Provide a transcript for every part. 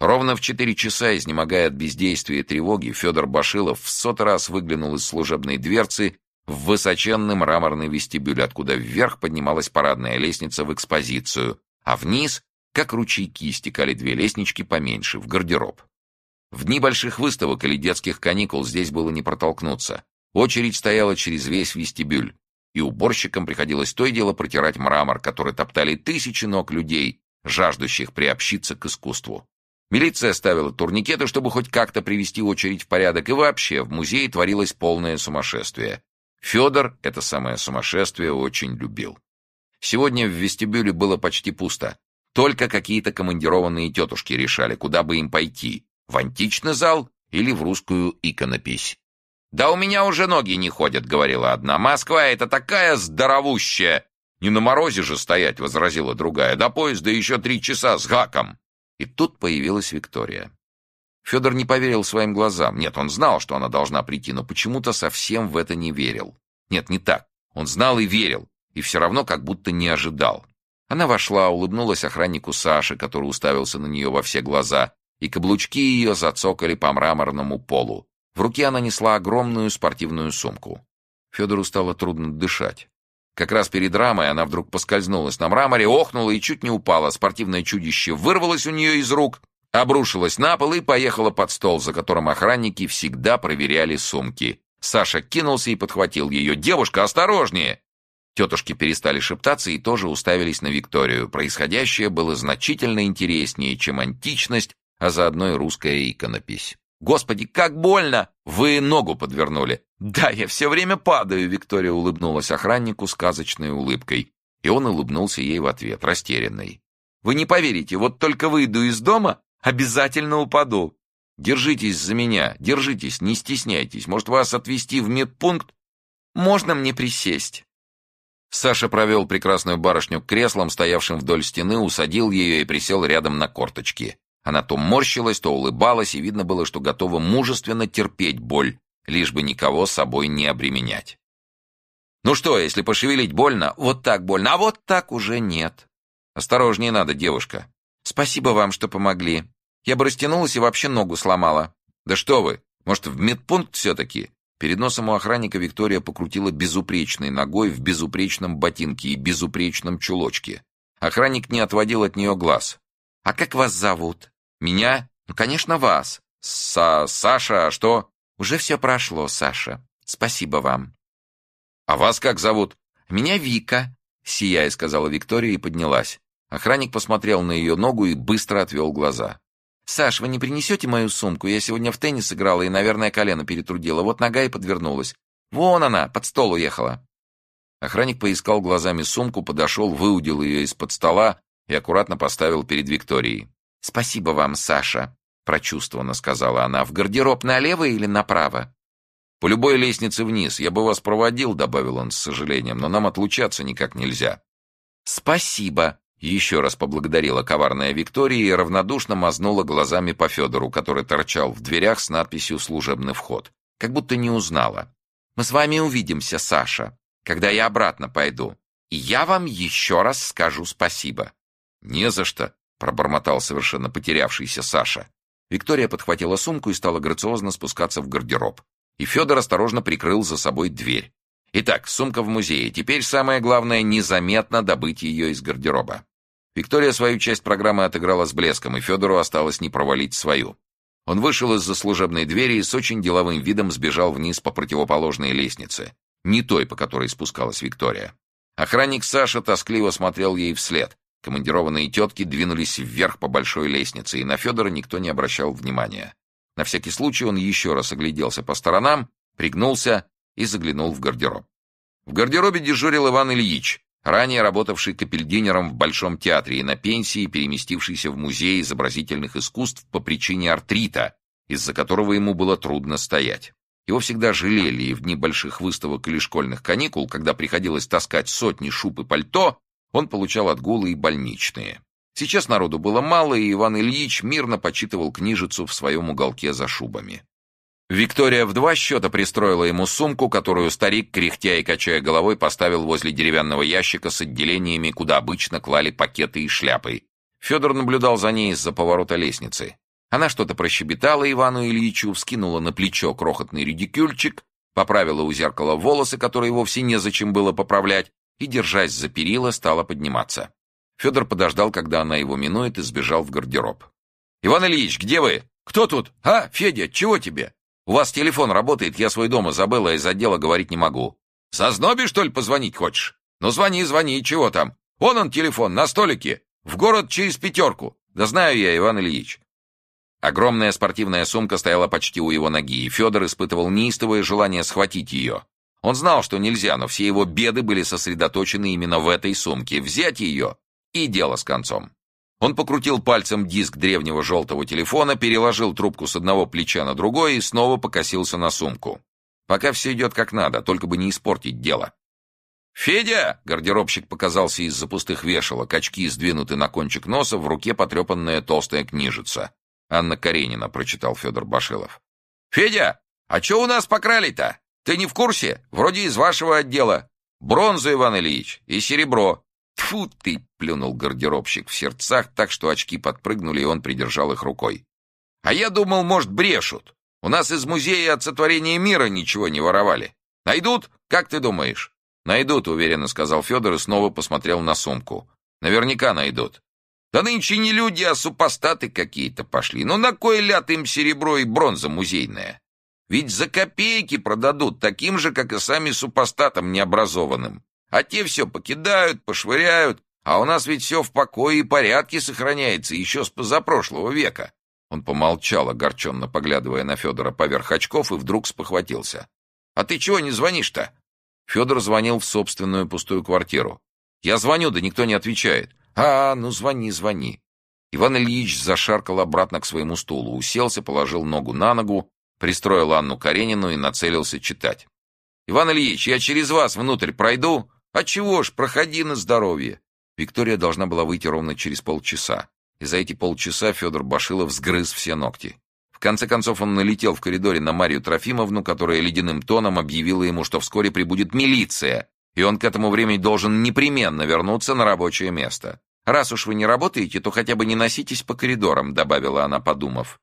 Ровно в четыре часа, изнемогая от бездействия и тревоги, Федор Башилов в сотый раз выглянул из служебной дверцы в высоченный мраморный вестибюль, откуда вверх поднималась парадная лестница в экспозицию, а вниз, как ручейки, стекали две лестнички поменьше, в гардероб. В дни больших выставок или детских каникул здесь было не протолкнуться. Очередь стояла через весь вестибюль, и уборщикам приходилось то и дело протирать мрамор, который топтали тысячи ног людей, жаждущих приобщиться к искусству. Милиция ставила турникеты, чтобы хоть как-то привести очередь в порядок, и вообще в музее творилось полное сумасшествие. Федор это самое сумасшествие очень любил. Сегодня в вестибюле было почти пусто. Только какие-то командированные тетушки решали, куда бы им пойти — в античный зал или в русскую иконопись. «Да у меня уже ноги не ходят», — говорила одна. «Москва — это такая здоровущая!» «Не на морозе же стоять», — возразила другая. «До поезда еще три часа с гаком». И тут появилась Виктория. Федор не поверил своим глазам. Нет, он знал, что она должна прийти, но почему-то совсем в это не верил. Нет, не так. Он знал и верил, и все равно как будто не ожидал. Она вошла, улыбнулась охраннику Саше, который уставился на нее во все глаза, и каблучки ее зацокали по мраморному полу. В руке она несла огромную спортивную сумку. Федору стало трудно дышать. Как раз перед рамой она вдруг поскользнулась на мраморе, охнула и чуть не упала. Спортивное чудище вырвалось у нее из рук, обрушилось на пол и поехало под стол, за которым охранники всегда проверяли сумки. Саша кинулся и подхватил ее. «Девушка, осторожнее!» Тетушки перестали шептаться и тоже уставились на Викторию. Происходящее было значительно интереснее, чем античность, а заодно и русская иконопись. «Господи, как больно! Вы ногу подвернули!» «Да, я все время падаю!» Виктория улыбнулась охраннику сказочной улыбкой. И он улыбнулся ей в ответ, растерянный. «Вы не поверите, вот только выйду из дома, обязательно упаду!» «Держитесь за меня, держитесь, не стесняйтесь. Может, вас отвезти в медпункт?» «Можно мне присесть?» Саша провел прекрасную барышню к креслам, стоявшим вдоль стены, усадил ее и присел рядом на корточки. Она то морщилась, то улыбалась, и видно было, что готова мужественно терпеть боль, лишь бы никого с собой не обременять. «Ну что, если пошевелить больно, вот так больно, а вот так уже нет». «Осторожнее надо, девушка». «Спасибо вам, что помогли. Я бы растянулась и вообще ногу сломала». «Да что вы, может, в медпункт все-таки?» Перед носом у охранника Виктория покрутила безупречной ногой в безупречном ботинке и безупречном чулочке. Охранник не отводил от нее глаз. «А как вас зовут?» «Меня? Ну, конечно, вас. Са Саша, а что?» «Уже все прошло, Саша. Спасибо вам». «А вас как зовут?» «Меня Вика», — сияя сказала Виктория и поднялась. Охранник посмотрел на ее ногу и быстро отвел глаза. «Саш, вы не принесете мою сумку? Я сегодня в теннис играла и, наверное, колено перетрудила. Вот нога и подвернулась. Вон она, под стол уехала». Охранник поискал глазами сумку, подошел, выудил ее из-под стола и аккуратно поставил перед Викторией. «Спасибо вам, Саша», — прочувствованно сказала она. «В гардероб налево или направо?» «По любой лестнице вниз. Я бы вас проводил», — добавил он с сожалением, «но нам отлучаться никак нельзя». «Спасибо», еще раз поблагодарила коварная Виктория и равнодушно мазнула глазами по Федору, который торчал в дверях с надписью «Служебный вход». Как будто не узнала. «Мы с вами увидимся, Саша, когда я обратно пойду. И я вам еще раз скажу спасибо». «Не за что», — пробормотал совершенно потерявшийся Саша. Виктория подхватила сумку и стала грациозно спускаться в гардероб. И Федор осторожно прикрыл за собой дверь. Итак, сумка в музее. Теперь самое главное — незаметно добыть ее из гардероба. Виктория свою часть программы отыграла с блеском, и Федору осталось не провалить свою. Он вышел из-за служебной двери и с очень деловым видом сбежал вниз по противоположной лестнице, не той, по которой спускалась Виктория. Охранник Саша тоскливо смотрел ей вслед. Командированные тетки двинулись вверх по большой лестнице, и на Федора никто не обращал внимания. На всякий случай он еще раз огляделся по сторонам, пригнулся и заглянул в гардероб. В гардеробе дежурил Иван Ильич, ранее работавший капельдинером в Большом театре и на пенсии, переместившийся в Музей изобразительных искусств по причине артрита, из-за которого ему было трудно стоять. Его всегда жалели, и в дни больших выставок или школьных каникул, когда приходилось таскать сотни шуб и пальто, он получал отгулы и больничные. Сейчас народу было мало, и Иван Ильич мирно почитывал книжицу в своем уголке за шубами. Виктория в два счета пристроила ему сумку, которую старик, кряхтя и качая головой, поставил возле деревянного ящика с отделениями, куда обычно клали пакеты и шляпы. Федор наблюдал за ней из-за поворота лестницы. Она что-то прощебетала Ивану Ильичу, вскинула на плечо крохотный редикюльчик, поправила у зеркала волосы, которые вовсе незачем было поправлять, и, держась за перила, стала подниматься. Федор подождал, когда она его минует, и сбежал в гардероб. «Иван Ильич, где вы? Кто тут? А, Федя, чего тебе? У вас телефон работает, я свой дома забыл, а из отдела говорить не могу. Со зноби, что ли, позвонить хочешь? Ну, звони, звони, чего там? Вон он телефон, на столике. В город через пятерку. Да знаю я, Иван Ильич. Огромная спортивная сумка стояла почти у его ноги, и Федор испытывал неистовое желание схватить ее. Он знал, что нельзя, но все его беды были сосредоточены именно в этой сумке. Взять ее и дело с концом. Он покрутил пальцем диск древнего желтого телефона, переложил трубку с одного плеча на другое и снова покосился на сумку. Пока все идет как надо, только бы не испортить дело. «Федя!» — гардеробщик показался из-за пустых вешалок, очки сдвинуты на кончик носа, в руке потрепанная толстая книжица. «Анна Каренина», — прочитал Федор Башилов. «Федя, а что у нас покрали-то? Ты не в курсе? Вроде из вашего отдела. Бронза, Иван Ильич, и серебро. Тьфу ты!» — плюнул гардеробщик в сердцах так, что очки подпрыгнули, и он придержал их рукой. «А я думал, может, брешут. У нас из музея от сотворения мира ничего не воровали. Найдут? Как ты думаешь?» «Найдут», — уверенно сказал Федор и снова посмотрел на сумку. «Наверняка найдут. Да нынче не люди, а супостаты какие-то пошли. Ну на кой ляд им серебро и бронза музейная? Ведь за копейки продадут, таким же, как и сами супостатам необразованным. А те все покидают, пошвыряют, а у нас ведь все в покое и порядке сохраняется еще с позапрошлого века. Он помолчал, огорченно поглядывая на Федора поверх очков, и вдруг спохватился. «А ты чего не звонишь-то?» Федор звонил в собственную пустую квартиру. «Я звоню, да никто не отвечает. «А, ну звони, звони». Иван Ильич зашаркал обратно к своему стулу, уселся, положил ногу на ногу, пристроил Анну Каренину и нацелился читать. «Иван Ильич, я через вас внутрь пройду? А чего ж, проходи на здоровье». Виктория должна была выйти ровно через полчаса, и за эти полчаса Федор Башилов сгрыз все ногти. В конце концов он налетел в коридоре на Марию Трофимовну, которая ледяным тоном объявила ему, что вскоре прибудет милиция, и он к этому времени должен непременно вернуться на рабочее место. «Раз уж вы не работаете, то хотя бы не носитесь по коридорам», — добавила она, подумав.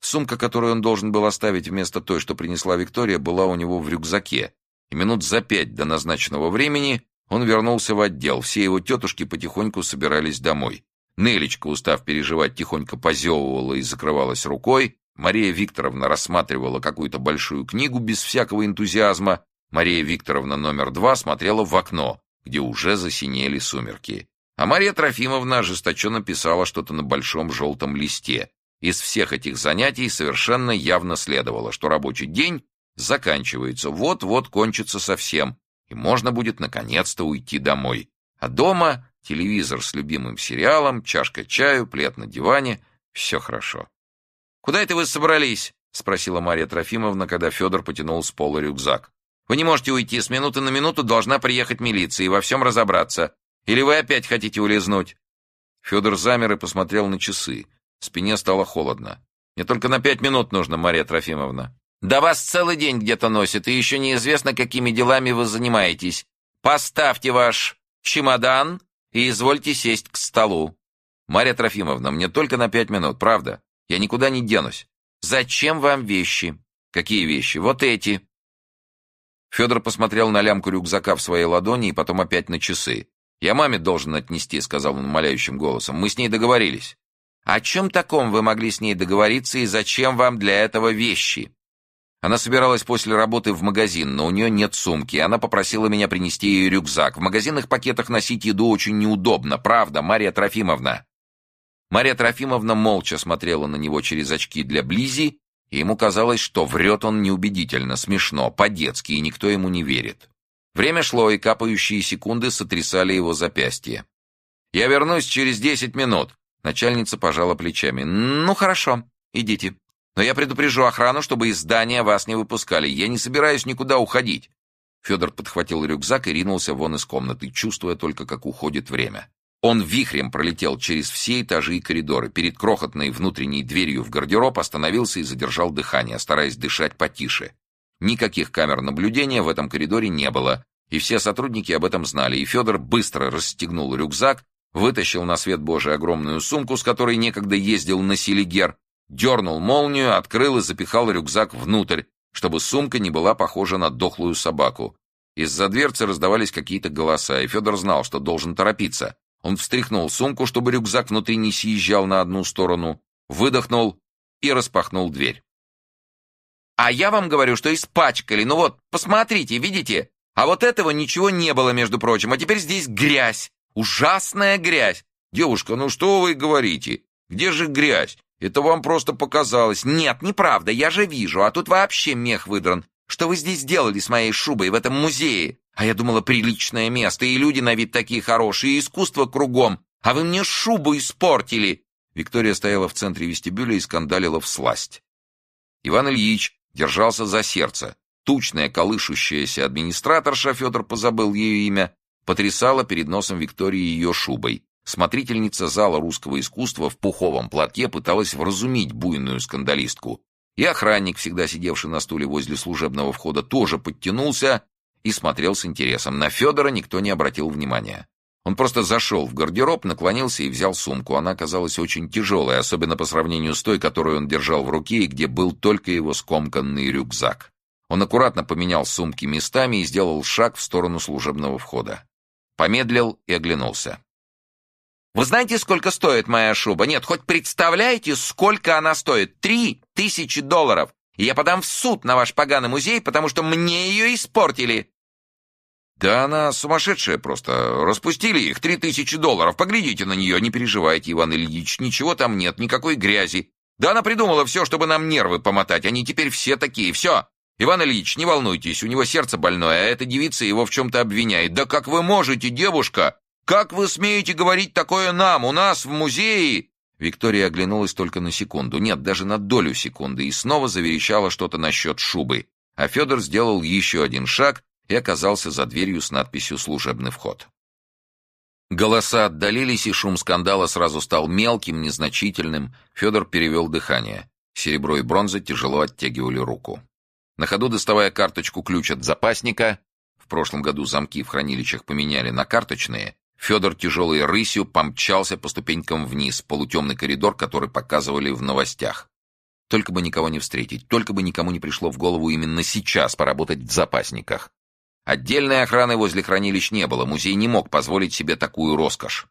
Сумка, которую он должен был оставить вместо той, что принесла Виктория, была у него в рюкзаке. И минут за пять до назначенного времени он вернулся в отдел. Все его тетушки потихоньку собирались домой. Нелечка, устав переживать, тихонько позевывала и закрывалась рукой. Мария Викторовна рассматривала какую-то большую книгу без всякого энтузиазма. Мария Викторовна номер два смотрела в окно, где уже засинели сумерки. А Мария Трофимовна ожесточенно писала что-то на большом желтом листе. Из всех этих занятий совершенно явно следовало, что рабочий день заканчивается, вот-вот кончится совсем, и можно будет наконец-то уйти домой. А дома телевизор с любимым сериалом, чашка чаю, плед на диване — все хорошо. «Куда это вы собрались?» — спросила Мария Трофимовна, когда Федор потянул с пола рюкзак. «Вы не можете уйти, с минуты на минуту должна приехать милиция и во всем разобраться. Или вы опять хотите улизнуть?» Федор замер и посмотрел на часы. Спине стало холодно. «Мне только на пять минут нужно, Мария Трофимовна». «Да вас целый день где-то носит, и еще неизвестно, какими делами вы занимаетесь. Поставьте ваш чемодан и извольте сесть к столу». «Мария Трофимовна, мне только на пять минут, правда? Я никуда не денусь. Зачем вам вещи?» «Какие вещи? Вот эти». Федор посмотрел на лямку рюкзака в своей ладони и потом опять на часы. «Я маме должен отнести», — сказал он умоляющим голосом. «Мы с ней договорились». «О чем таком вы могли с ней договориться и зачем вам для этого вещи?» Она собиралась после работы в магазин, но у нее нет сумки. Она попросила меня принести ей рюкзак. В магазинных пакетах носить еду очень неудобно, правда, Мария Трофимовна. Мария Трофимовна молча смотрела на него через очки для Близи, и ему казалось, что врет он неубедительно, смешно, по-детски, и никто ему не верит. Время шло, и капающие секунды сотрясали его запястье. «Я вернусь через десять минут», — начальница пожала плечами. «Ну, хорошо, идите. Но я предупрежу охрану, чтобы из здания вас не выпускали. Я не собираюсь никуда уходить». Федор подхватил рюкзак и ринулся вон из комнаты, чувствуя только, как уходит время. Он вихрем пролетел через все этажи и коридоры. Перед крохотной внутренней дверью в гардероб остановился и задержал дыхание, стараясь дышать потише. Никаких камер наблюдения в этом коридоре не было, и все сотрудники об этом знали, и Федор быстро расстегнул рюкзак, вытащил на свет Божий огромную сумку, с которой некогда ездил на Селигер, дернул молнию, открыл и запихал рюкзак внутрь, чтобы сумка не была похожа на дохлую собаку. Из-за дверцы раздавались какие-то голоса, и Федор знал, что должен торопиться. Он встряхнул сумку, чтобы рюкзак внутри не съезжал на одну сторону, выдохнул и распахнул дверь. «А я вам говорю, что испачкали. Ну вот, посмотрите, видите? А вот этого ничего не было, между прочим. А теперь здесь грязь. Ужасная грязь. Девушка, ну что вы говорите? Где же грязь? Это вам просто показалось. Нет, неправда, я же вижу. А тут вообще мех выдран. Что вы здесь делали с моей шубой в этом музее? А я думала, приличное место, и люди на вид такие хорошие, и искусство кругом. А вы мне шубу испортили!» Виктория стояла в центре вестибюля и скандалила всласть. Иван Ильич держался за сердце. Тучная, колышущаяся администраторша, Федор позабыл ее имя, потрясала перед носом Виктории ее шубой. Смотрительница зала русского искусства в пуховом платке пыталась вразумить буйную скандалистку. И охранник, всегда сидевший на стуле возле служебного входа, тоже подтянулся и смотрел с интересом. На Федора никто не обратил внимания. Он просто зашел в гардероб, наклонился и взял сумку. Она оказалась очень тяжелой, особенно по сравнению с той, которую он держал в руке и где был только его скомканный рюкзак. Он аккуратно поменял сумки местами и сделал шаг в сторону служебного входа. Помедлил и оглянулся. Вы знаете, сколько стоит моя шуба? Нет, хоть представляете, сколько она стоит? Три тысячи долларов. И я подам в суд на ваш поганый музей, потому что мне ее испортили. Да она сумасшедшая просто. Распустили их. Три тысячи долларов. Поглядите на нее. Не переживайте, Иван Ильич. Ничего там нет, никакой грязи. Да она придумала все, чтобы нам нервы помотать. Они теперь все такие. Все. Иван Ильич, не волнуйтесь, у него сердце больное, а эта девица его в чем-то обвиняет. Да как вы можете, девушка? «Как вы смеете говорить такое нам, у нас, в музее?» Виктория оглянулась только на секунду, нет, даже на долю секунды, и снова заверещала что-то насчет шубы. А Федор сделал еще один шаг и оказался за дверью с надписью «Служебный вход». Голоса отдалились, и шум скандала сразу стал мелким, незначительным. Федор перевел дыхание. Серебро и бронза тяжело оттягивали руку. На ходу доставая карточку-ключ от запасника, в прошлом году замки в хранилищах поменяли на карточные, Федор тяжелой рысью помчался по ступенькам вниз, полутемный коридор, который показывали в новостях. Только бы никого не встретить, только бы никому не пришло в голову именно сейчас поработать в запасниках. Отдельной охраны возле хранилищ не было, музей не мог позволить себе такую роскошь.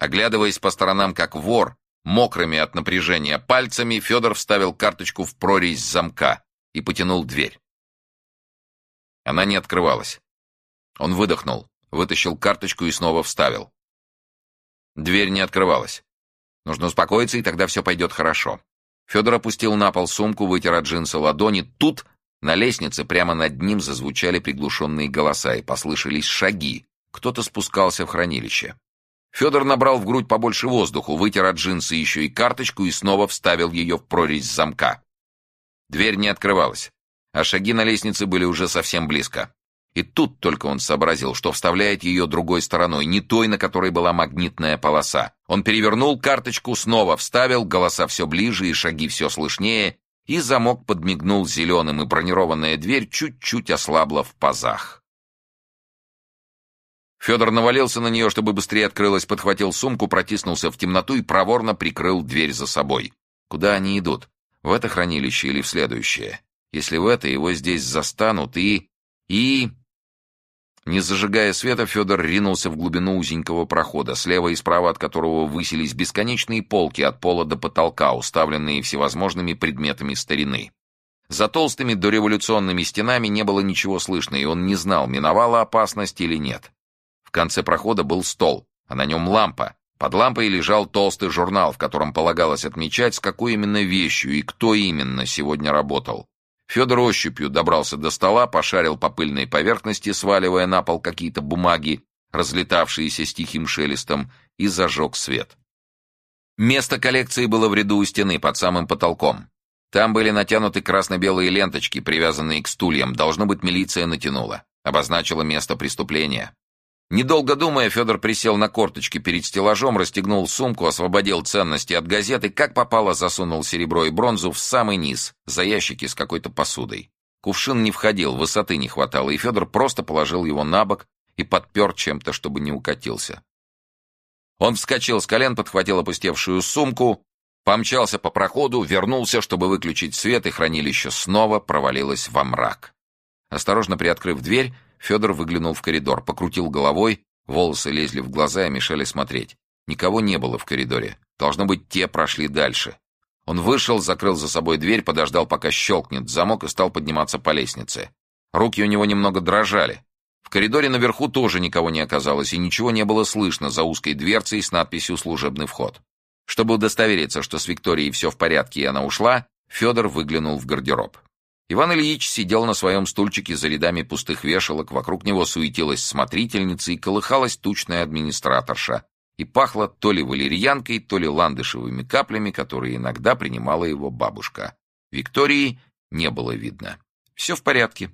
Оглядываясь по сторонам как вор, мокрыми от напряжения пальцами, Федор вставил карточку в прорезь замка и потянул дверь. Она не открывалась. Он выдохнул. Вытащил карточку и снова вставил. Дверь не открывалась. Нужно успокоиться, и тогда все пойдет хорошо. Федор опустил на пол сумку, вытер от джинса ладони. Тут на лестнице прямо над ним зазвучали приглушенные голоса и послышались шаги. Кто-то спускался в хранилище. Федор набрал в грудь побольше воздуху, вытер от джинса еще и карточку и снова вставил ее в прорезь замка. Дверь не открывалась, а шаги на лестнице были уже совсем близко. И тут только он сообразил, что вставляет ее другой стороной, не той, на которой была магнитная полоса. Он перевернул карточку, снова вставил, голоса все ближе и шаги все слышнее, и замок подмигнул зеленым, и бронированная дверь чуть-чуть ослабла в пазах. Федор навалился на нее, чтобы быстрее открылась, подхватил сумку, протиснулся в темноту и проворно прикрыл дверь за собой. Куда они идут? В это хранилище или в следующее? Если в это, его здесь застанут и... И... Не зажигая света, Федор ринулся в глубину узенького прохода, слева и справа от которого высились бесконечные полки от пола до потолка, уставленные всевозможными предметами старины. За толстыми дореволюционными стенами не было ничего слышно, и он не знал, миновала опасность или нет. В конце прохода был стол, а на нем лампа. Под лампой лежал толстый журнал, в котором полагалось отмечать, с какой именно вещью и кто именно сегодня работал. Федор ощупью добрался до стола, пошарил по пыльной поверхности, сваливая на пол какие-то бумаги, разлетавшиеся с тихим шелестом, и зажег свет. Место коллекции было в ряду у стены, под самым потолком. Там были натянуты красно-белые ленточки, привязанные к стульям. Должно быть, милиция натянула. Обозначила место преступления. Недолго думая, Федор присел на корточки перед стеллажом, расстегнул сумку, освободил ценности от газеты, как попало засунул серебро и бронзу в самый низ, за ящики с какой-то посудой. Кувшин не входил, высоты не хватало, и Федор просто положил его на бок и подпер чем-то, чтобы не укатился. Он вскочил с колен, подхватил опустевшую сумку Помчался по проходу, вернулся, чтобы выключить свет, и хранилище снова провалилось во мрак. Осторожно приоткрыв дверь, Федор выглянул в коридор, покрутил головой, волосы лезли в глаза и мешали смотреть. Никого не было в коридоре. Должно быть, те прошли дальше. Он вышел, закрыл за собой дверь, подождал, пока щелкнет замок, и стал подниматься по лестнице. Руки у него немного дрожали. В коридоре наверху тоже никого не оказалось, и ничего не было слышно за узкой дверцей с надписью «Служебный вход». Чтобы удостовериться, что с Викторией все в порядке и она ушла, Федор выглянул в гардероб. Иван Ильич сидел на своем стульчике за рядами пустых вешалок, вокруг него суетилась смотрительница и колыхалась тучная администраторша, и пахло то ли валерьянкой, то ли ландышевыми каплями, которые иногда принимала его бабушка. Виктории не было видно. Все в порядке.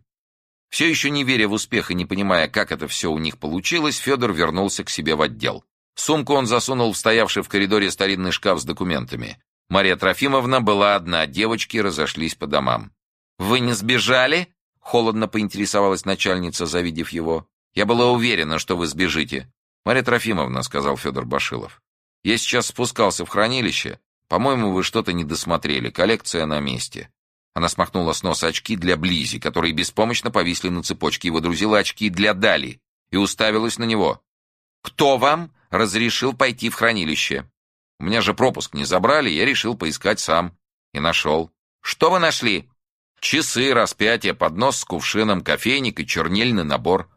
Все еще не веря в успех и не понимая, как это все у них получилось, Федор вернулся к себе в отдел. Сумку он засунул в стоявший в коридоре старинный шкаф с документами. Мария Трофимовна была одна, девочки разошлись по домам. «Вы не сбежали?» — холодно поинтересовалась начальница, завидев его. «Я была уверена, что вы сбежите». «Мария Трофимовна», — сказал Федор Башилов. «Я сейчас спускался в хранилище. По-моему, вы что-то не досмотрели. Коллекция на месте. Она смахнула с носа очки для Близи, которые беспомощно повисли на цепочке, и водрузила очки для Дали, и уставилась на него. «Кто вам разрешил пойти в хранилище?» «У меня же пропуск не забрали, я решил поискать сам. И нашел». «Что вы нашли?» «Часы, распятие, поднос с кувшином, кофейник и чернильный набор.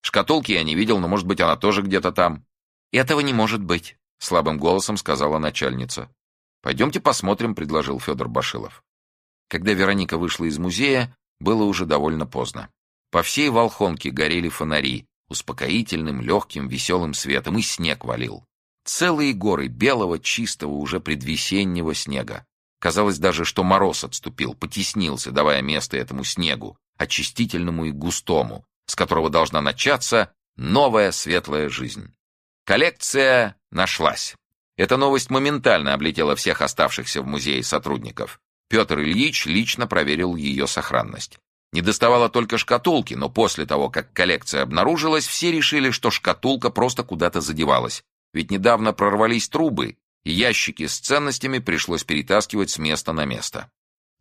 Шкатулки я не видел, но, может быть, она тоже где-то там». «Этого не может быть», — слабым голосом сказала начальница. «Пойдемте посмотрим», — предложил Федор Башилов. Когда Вероника вышла из музея, было уже довольно поздно. По всей Волхонке горели фонари, успокоительным, легким, веселым светом, и снег валил. Целые горы белого, чистого, уже предвесеннего снега. Казалось даже, что мороз отступил, потеснился, давая место этому снегу, очистительному и густому, с которого должна начаться новая светлая жизнь. Коллекция нашлась. Эта новость моментально облетела всех оставшихся в музее сотрудников. Петр Ильич лично проверил ее сохранность. Не доставало только шкатулки, но после того, как коллекция обнаружилась, все решили, что шкатулка просто куда-то задевалась. Ведь недавно прорвались трубы, ящики с ценностями пришлось перетаскивать с места на место.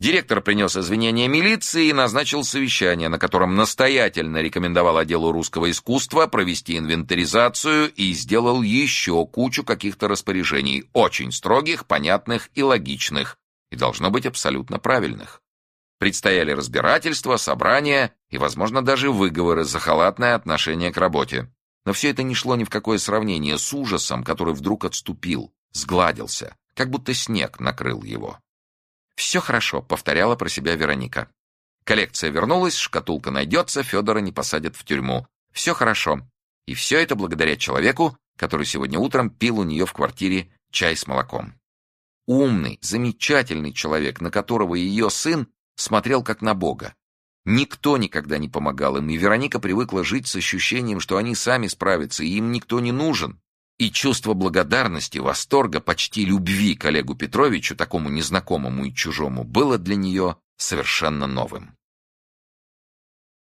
Директор принес извинения милиции и назначил совещание, на котором настоятельно рекомендовал отделу русского искусства провести инвентаризацию и сделал еще кучу каких-то распоряжений, очень строгих, понятных и логичных, и должно быть абсолютно правильных. Предстояли разбирательства, собрания и, возможно, даже выговоры за халатное отношение к работе. Но все это не шло ни в какое сравнение с ужасом, который вдруг отступил, сгладился, как будто снег накрыл его. «Все хорошо», — повторяла про себя Вероника. Коллекция вернулась, шкатулка найдется, Федора не посадят в тюрьму. Все хорошо. И все это благодаря человеку, который сегодня утром пил у нее в квартире чай с молоком. Умный, замечательный человек, на которого ее сын смотрел как на Бога. Никто никогда не помогал им, и Вероника привыкла жить с ощущением, что они сами справятся, и им никто не нужен. И чувство благодарности, восторга, почти любви к Олегу Петровичу, такому незнакомому и чужому, было для нее совершенно новым.